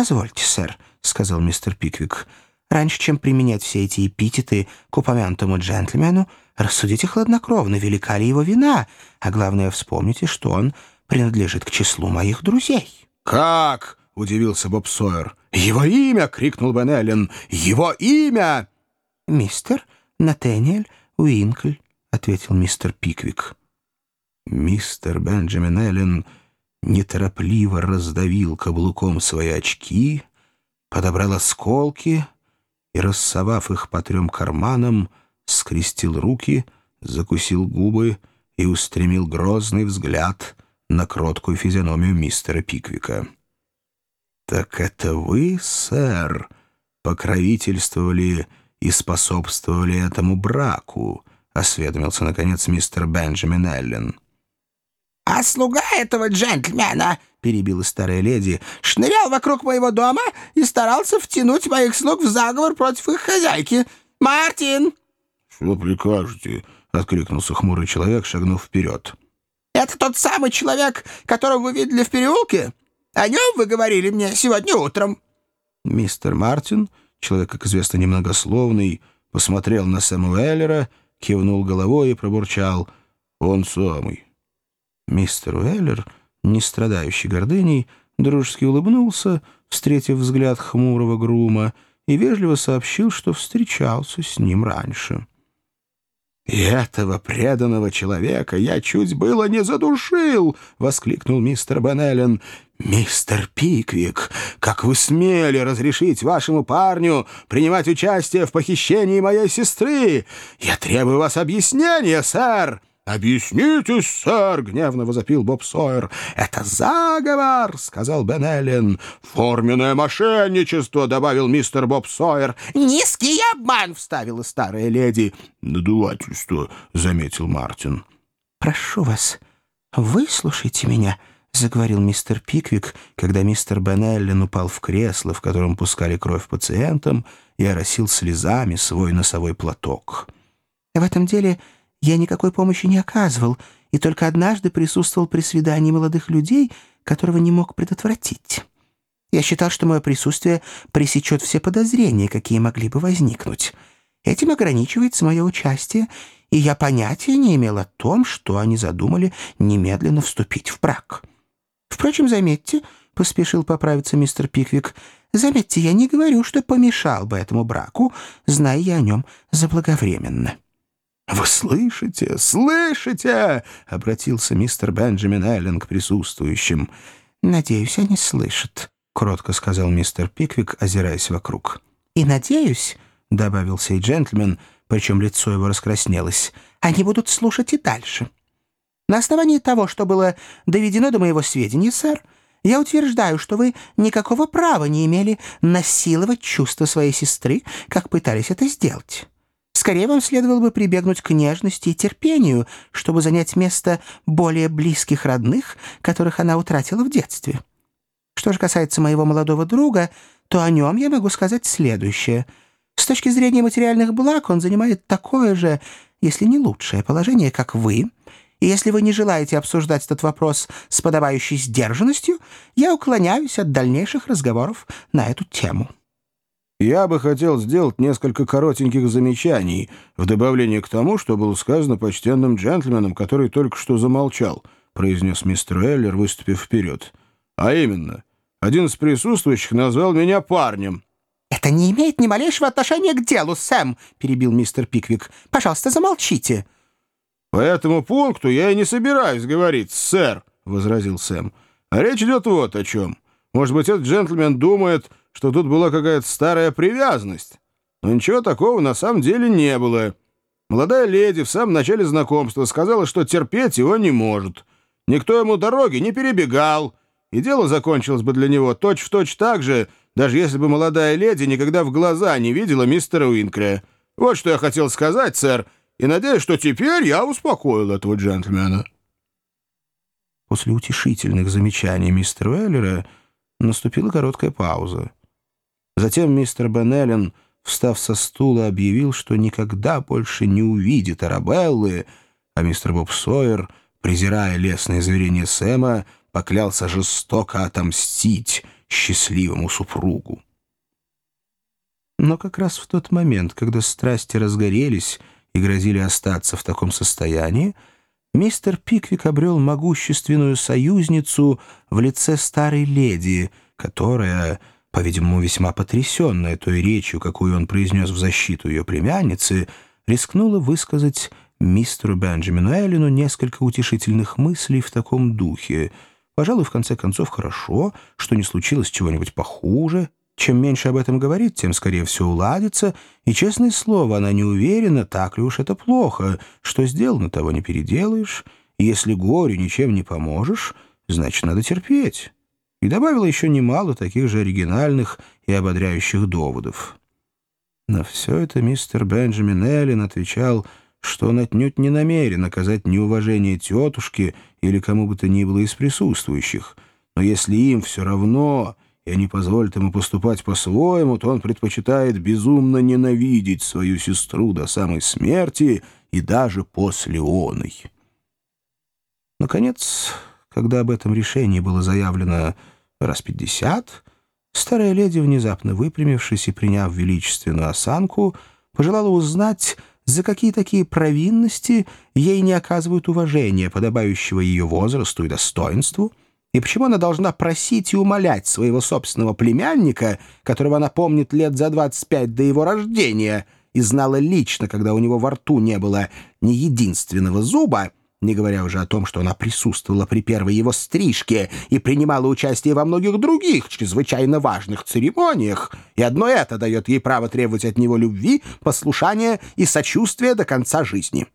«Позвольте, сэр», — сказал мистер Пиквик, — «раньше, чем применять все эти эпитеты к упомянутому джентльмену, рассудите хладнокровно, велика ли его вина, а главное, вспомните, что он принадлежит к числу моих друзей». «Как?» — удивился Боб Сойер. «Его имя!» — крикнул Бен Эллен. «Его имя!» «Мистер Натаниэль Уинкль», — ответил мистер Пиквик. Мистер Бенджамин Эллен неторопливо раздавил каблуком свои очки, подобрал осколки и, рассовав их по трем карманам, скрестил руки, закусил губы и устремил грозный взгляд на кроткую физиономию мистера Пиквика. «Так это вы, сэр, покровительствовали и способствовали этому браку?» — осведомился, наконец, мистер Бенджамин Эллен. «А слуга этого джентльмена, — перебила старая леди, — шнырял вокруг моего дома и старался втянуть моих слуг в заговор против их хозяйки. Мартин!» «Что прикажете?» — откликнулся хмурый человек, шагнув вперед. «Это тот самый человек, которого вы видели в переулке? О нем вы говорили мне сегодня утром». Мистер Мартин, человек, как известно, немногословный, посмотрел на Сэмуэллера, кивнул головой и пробурчал. «Он самый». Мистер Уэллер, не страдающий гордыней, дружески улыбнулся, встретив взгляд хмурого грума, и вежливо сообщил, что встречался с ним раньше. «И этого преданного человека я чуть было не задушил!» — воскликнул мистер Беннеллен. «Мистер Пиквик, как вы смели разрешить вашему парню принимать участие в похищении моей сестры? Я требую вас объяснения, сэр!» «Объяснитесь, сэр!» — гневно возопил Боб Сойер. «Это заговор!» — сказал Бен Эллен. «Форменное мошенничество!» — добавил мистер Боб Сойер. «Низкий обман!» — вставила старая леди. «Надувательство!» — заметил Мартин. «Прошу вас, выслушайте меня!» — заговорил мистер Пиквик, когда мистер Бен Эллен упал в кресло, в котором пускали кровь пациентам, и оросил слезами свой носовой платок. «В этом деле...» Я никакой помощи не оказывал и только однажды присутствовал при свидании молодых людей, которого не мог предотвратить. Я считал, что мое присутствие пресечет все подозрения, какие могли бы возникнуть. Этим ограничивается мое участие, и я понятия не имел о том, что они задумали немедленно вступить в брак. Впрочем, заметьте, — поспешил поправиться мистер Пиквик, — заметьте, я не говорю, что помешал бы этому браку, зная я о нем заблаговременно. «Вы слышите? Слышите?» — обратился мистер Бенджамин Эллен к присутствующим. «Надеюсь, они слышат», — кротко сказал мистер Пиквик, озираясь вокруг. «И надеюсь», — добавил сей джентльмен, причем лицо его раскраснелось, «они будут слушать и дальше. На основании того, что было доведено до моего сведения, сэр, я утверждаю, что вы никакого права не имели насиловать чувства своей сестры, как пытались это сделать». Скорее вам следовало бы прибегнуть к нежности и терпению, чтобы занять место более близких родных, которых она утратила в детстве. Что же касается моего молодого друга, то о нем я могу сказать следующее. С точки зрения материальных благ он занимает такое же, если не лучшее положение, как вы, и если вы не желаете обсуждать этот вопрос с подобающей сдержанностью, я уклоняюсь от дальнейших разговоров на эту тему». Я бы хотел сделать несколько коротеньких замечаний в добавление к тому, что было сказано почтенным джентльменом, который только что замолчал, произнес мистер Эллер, выступив вперед. А именно, один из присутствующих назвал меня парнем. «Это не имеет ни малейшего отношения к делу, Сэм», — перебил мистер Пиквик. «Пожалуйста, замолчите». «По этому пункту я и не собираюсь говорить, сэр», — возразил Сэм. «А речь идет вот о чем. Может быть, этот джентльмен думает, что тут была какая-то старая привязанность. Но ничего такого на самом деле не было. Молодая леди в самом начале знакомства сказала, что терпеть его не может. Никто ему дороги не перебегал, и дело закончилось бы для него точь-в-точь точь так же, даже если бы молодая леди никогда в глаза не видела мистера Уинкрея. Вот что я хотел сказать, сэр, и надеюсь, что теперь я успокоил этого джентльмена». После утешительных замечаний мистера Уэллера наступила короткая пауза. Затем мистер Беннеллен, встав со стула, объявил, что никогда больше не увидит Арабеллы, а мистер Боб Сойер, презирая лесное заверение Сэма, поклялся жестоко отомстить счастливому супругу. Но как раз в тот момент, когда страсти разгорелись и грозили остаться в таком состоянии, мистер Пиквик обрел могущественную союзницу в лице старой леди, которая, по-видимому, весьма потрясенная той речью, какую он произнес в защиту ее племянницы, рискнула высказать мистеру Бенджамину Эллину несколько утешительных мыслей в таком духе. Пожалуй, в конце концов, хорошо, что не случилось чего-нибудь похуже. Чем меньше об этом говорит, тем скорее все уладится, и, честное слово, она не уверена, так ли уж это плохо, что сделано, того не переделаешь, и если горю ничем не поможешь, значит, надо терпеть. И добавила еще немало таких же оригинальных и ободряющих доводов. На все это мистер Бенджамин Эллен отвечал — что он отнюдь не намерен оказать неуважение тетушке или кому бы то ни было из присутствующих. Но если им все равно, и они позволят ему поступать по-своему, то он предпочитает безумно ненавидеть свою сестру до самой смерти и даже после оной. Наконец, когда об этом решении было заявлено раз пятьдесят, старая леди, внезапно выпрямившись и приняв величественную осанку, пожелала узнать, за какие такие провинности ей не оказывают уважения, подобающего ее возрасту и достоинству, и почему она должна просить и умолять своего собственного племянника, которого она помнит лет за 25 до его рождения и знала лично, когда у него во рту не было ни единственного зуба, не говоря уже о том, что она присутствовала при первой его стрижке и принимала участие во многих других чрезвычайно важных церемониях, и одно это дает ей право требовать от него любви, послушания и сочувствия до конца жизни.